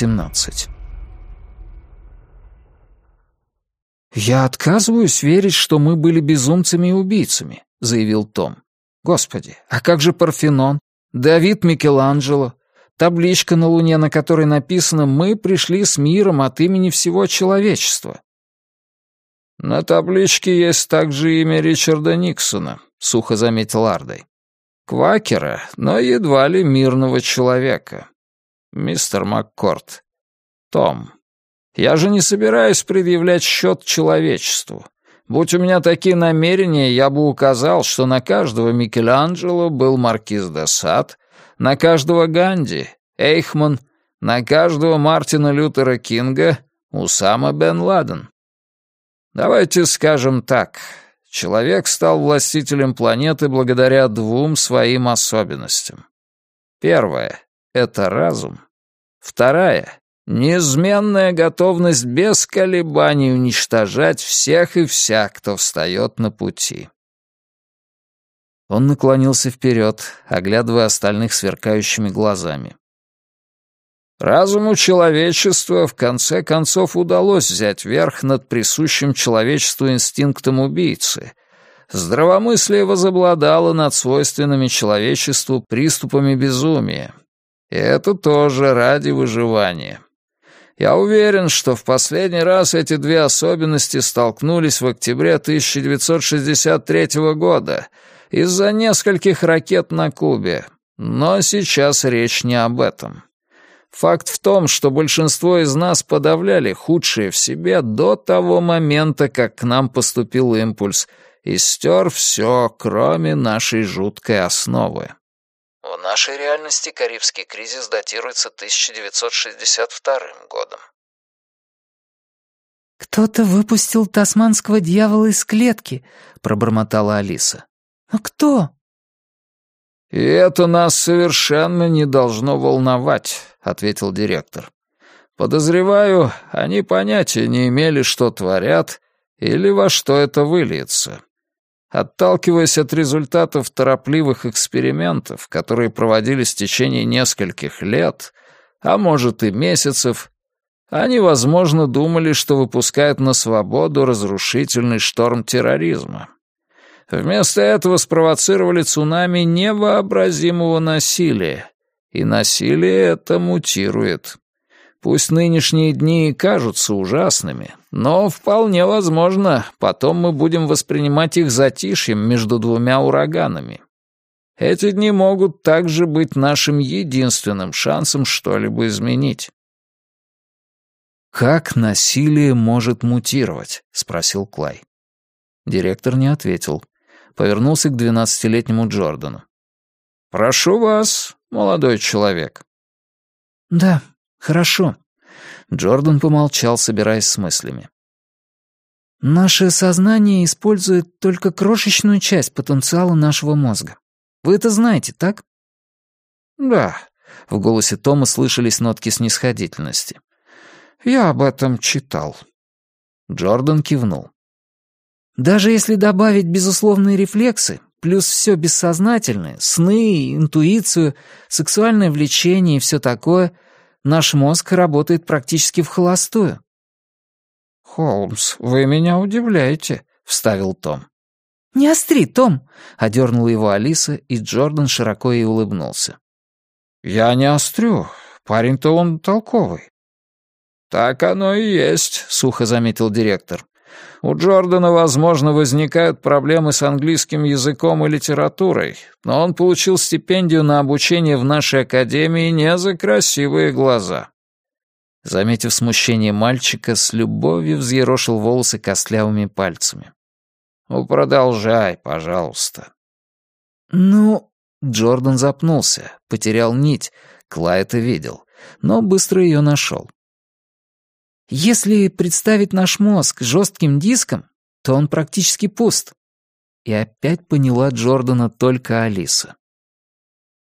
18. «Я отказываюсь верить, что мы были безумцами и убийцами», — заявил Том. «Господи, а как же Парфенон? Давид Микеланджело? Табличка на Луне, на которой написано «Мы пришли с миром от имени всего человечества». «На табличке есть также имя Ричарда Никсона», — сухо заметил Ардой. «Квакера, но едва ли мирного человека. Мистер Маккорд. Том, я же не собираюсь предъявлять счет человечеству. Будь у меня такие намерения, я бы указал, что на каждого Микеланджело был маркиз де Сад, на каждого Ганди, Эйхман, на каждого Мартина Лютера Кинга, Усама бен Ладен. Давайте скажем так. Человек стал властителем планеты благодаря двум своим особенностям. Первое — это разум. Вторая — неизменная готовность без колебаний уничтожать всех и вся, кто встает на пути. Он наклонился вперед, оглядывая остальных сверкающими глазами. Разуму человечества в конце концов удалось взять верх над присущим человечеству инстинктом убийцы. Здравомыслие возобладало над свойственными человечеству приступами безумия. Это тоже ради выживания. Я уверен, что в последний раз эти две особенности столкнулись в октябре 1963 года из-за нескольких ракет на Кубе, но сейчас речь не об этом. Факт в том, что большинство из нас подавляли худшее в себе до того момента, как к нам поступил импульс и стер все, кроме нашей жуткой основы. В нашей реальности Карибский кризис датируется 1962 годом. «Кто-то выпустил тасманского дьявола из клетки», — пробормотала Алиса. «А кто?» «И это нас совершенно не должно волновать», — ответил директор. «Подозреваю, они понятия не имели, что творят или во что это выльется. Отталкиваясь от результатов торопливых экспериментов, которые проводились в течение нескольких лет, а может и месяцев, они, возможно, думали, что выпускают на свободу разрушительный шторм терроризма. Вместо этого спровоцировали цунами невообразимого насилия, и насилие это мутирует. Пусть нынешние дни и кажутся ужасными, но вполне возможно, потом мы будем воспринимать их затишьем между двумя ураганами. Эти дни могут также быть нашим единственным шансом что-либо изменить. «Как насилие может мутировать?» — спросил Клай. Директор не ответил повернулся к двенадцатилетнему Джордану. «Прошу вас, молодой человек». «Да, хорошо». Джордан помолчал, собираясь с мыслями. «Наше сознание использует только крошечную часть потенциала нашего мозга. Вы это знаете, так?» «Да», — в голосе Тома слышались нотки снисходительности. «Я об этом читал». Джордан кивнул. Даже если добавить безусловные рефлексы, плюс все бессознательное, сны, интуицию, сексуальное влечение и все такое, наш мозг работает практически в холостую. «Холмс, вы меня удивляете», — вставил Том. «Не остри, Том!» — одернула его Алиса, и Джордан широко ей улыбнулся. «Я не острю. Парень-то он толковый». «Так оно и есть», — сухо заметил директор. У Джордана, возможно, возникают проблемы с английским языком и литературой, но он получил стипендию на обучение в нашей академии не за красивые глаза». Заметив смущение мальчика, с любовью взъерошил волосы костлявыми пальцами. «Ну, продолжай, пожалуйста». «Ну...» Джордан запнулся, потерял нить, Клай это видел, но быстро ее нашел. Если представить наш мозг жестким диском, то он практически пуст. И опять поняла Джордана только Алиса.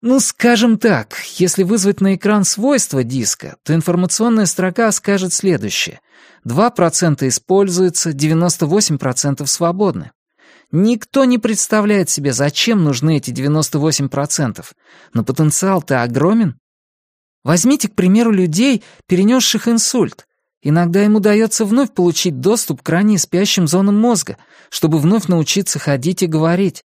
Ну, скажем так, если вызвать на экран свойства диска, то информационная строка скажет следующее. 2% используется, 98% свободны. Никто не представляет себе, зачем нужны эти 98%, но потенциал-то огромен. Возьмите, к примеру, людей, перенесших инсульт. Иногда им удается вновь получить доступ к ранее спящим зонам мозга, чтобы вновь научиться ходить и говорить.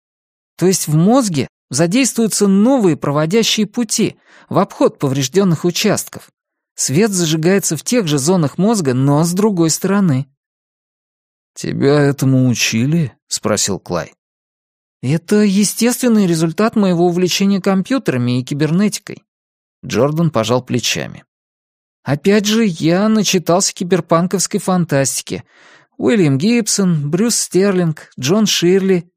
То есть в мозге задействуются новые проводящие пути в обход поврежденных участков. Свет зажигается в тех же зонах мозга, но с другой стороны. «Тебя этому учили?» — спросил Клай. «Это естественный результат моего увлечения компьютерами и кибернетикой». Джордан пожал плечами. «Опять же, я начитался киберпанковской фантастики. Уильям Гибсон, Брюс Стерлинг, Джон Ширли».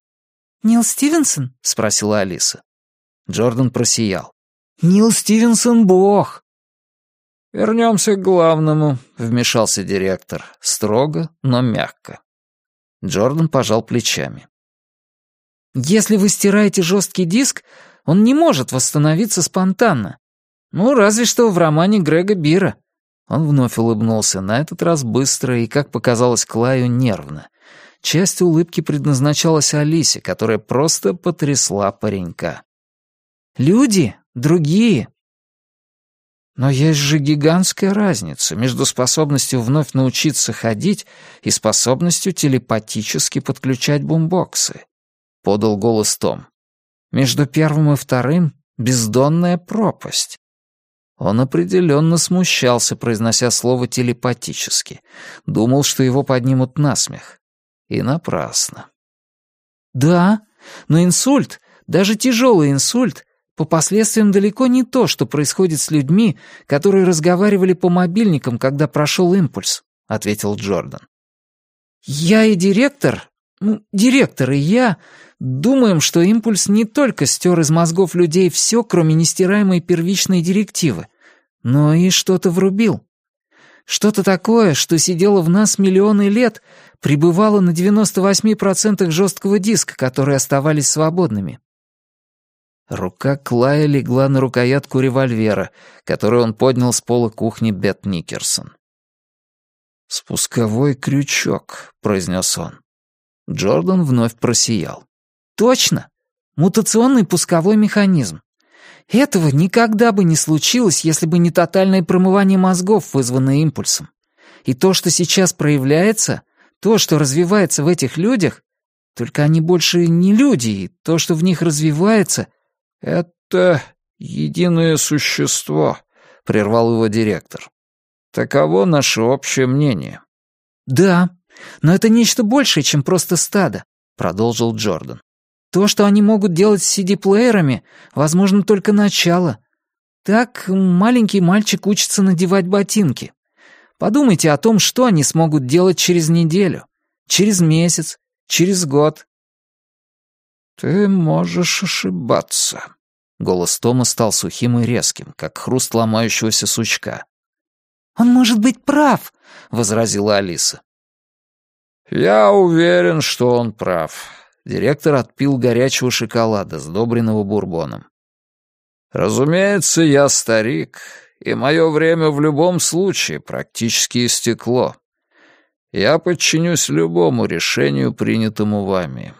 «Нил Стивенсон?» — спросила Алиса. Джордан просиял. «Нил Стивенсон — бог!» «Вернемся к главному», — вмешался директор, строго, но мягко. Джордан пожал плечами. «Если вы стираете жесткий диск, он не может восстановиться спонтанно. Ну, разве что в романе Грега Бира». Он вновь улыбнулся, на этот раз быстро и, как показалось Клаю, нервно. Часть улыбки предназначалась Алисе, которая просто потрясла паренька. «Люди другие». Но есть же гигантская разница между способностью вновь научиться ходить и способностью телепатически подключать бумбоксы. — подал голос Том. «Между первым и вторым — бездонная пропасть». Он определенно смущался, произнося слово телепатически. Думал, что его поднимут на смех. И напрасно. «Да, но инсульт, даже тяжелый инсульт, по последствиям далеко не то, что происходит с людьми, которые разговаривали по мобильникам, когда прошел импульс», — ответил Джордан. «Я и директор, ну, директор и я Думаем, что импульс не только стер из мозгов людей все, кроме нестираемой первичной директивы, но и что-то врубил. Что-то такое, что сидело в нас миллионы лет, пребывало на 98% жесткого диска, которые оставались свободными. Рука Клая легла на рукоятку револьвера, который он поднял с пола кухни Бет Никерсон. «Спусковой крючок», — произнес он. Джордан вновь просиял. Точно. Мутационный пусковой механизм. Этого никогда бы не случилось, если бы не тотальное промывание мозгов, вызванное импульсом. И то, что сейчас проявляется, то, что развивается в этих людях, только они больше не люди, и то, что в них развивается, это единое существо, прервал его директор. Таково наше общее мнение. Да, но это нечто большее, чем просто стадо, продолжил Джордан. То, что они могут делать с CD-плеерами, возможно, только начало. Так маленький мальчик учится надевать ботинки. Подумайте о том, что они смогут делать через неделю, через месяц, через год. «Ты можешь ошибаться». Голос Тома стал сухим и резким, как хруст ломающегося сучка. «Он может быть прав», — возразила Алиса. «Я уверен, что он прав. Директор отпил горячего шоколада, сдобренного бурбоном. «Разумеется, я старик, и мое время в любом случае практически истекло. Я подчинюсь любому решению, принятому вами».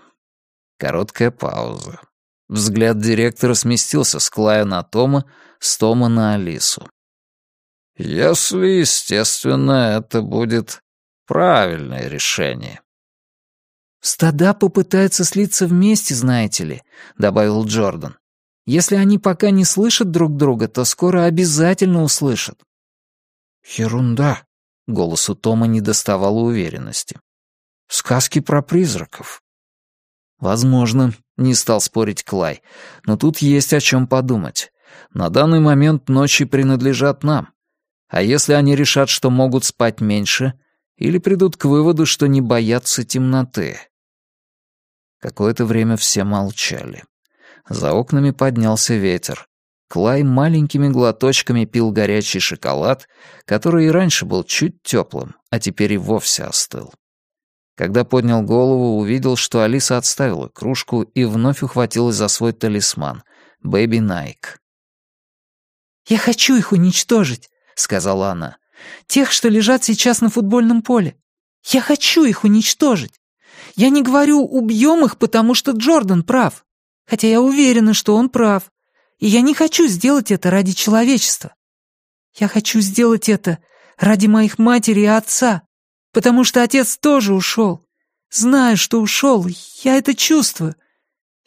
Короткая пауза. Взгляд директора сместился с Клая на Тома, с Тома на Алису. «Если, естественно, это будет правильное решение». «Стада попытаются слиться вместе, знаете ли», — добавил Джордан. «Если они пока не слышат друг друга, то скоро обязательно услышат». «Ерунда», — голосу Тома не доставало уверенности. «Сказки про призраков». «Возможно», — не стал спорить Клай, «но тут есть о чем подумать. На данный момент ночи принадлежат нам. А если они решат, что могут спать меньше, или придут к выводу, что не боятся темноты?» Какое-то время все молчали. За окнами поднялся ветер. Клай маленькими глоточками пил горячий шоколад, который и раньше был чуть теплым, а теперь и вовсе остыл. Когда поднял голову, увидел, что Алиса отставила кружку и вновь ухватилась за свой талисман — Бэби Найк. «Я хочу их уничтожить», — сказала она. «Тех, что лежат сейчас на футбольном поле. Я хочу их уничтожить. Я не говорю «убьем их», потому что Джордан прав. Хотя я уверена, что он прав. И я не хочу сделать это ради человечества. Я хочу сделать это ради моих матери и отца, потому что отец тоже ушел. Знаю, что ушел, я это чувствую.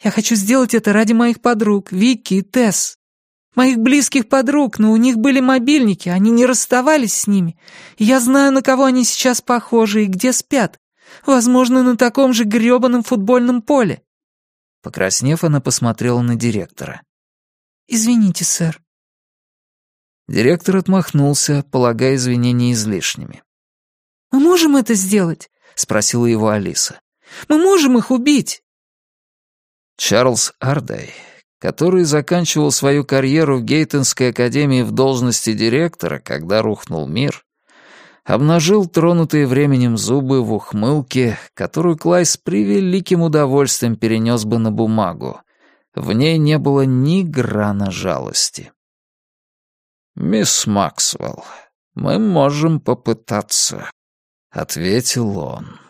Я хочу сделать это ради моих подруг, Вики и Тесс. Моих близких подруг, но у них были мобильники, они не расставались с ними. я знаю, на кого они сейчас похожи и где спят. Возможно, на таком же грёбаном футбольном поле». Покраснев, она посмотрела на директора. «Извините, сэр». Директор отмахнулся, полагая извинения излишними. «Мы можем это сделать?» — спросила его Алиса. «Мы можем их убить!» Чарльз Ардей, который заканчивал свою карьеру в Гейтонской академии в должности директора, когда рухнул мир, обнажил тронутые временем зубы в ухмылке, которую Клай с превеликим удовольствием перенес бы на бумагу. В ней не было ни грана жалости. «Мисс Максвелл, мы можем попытаться», — ответил он.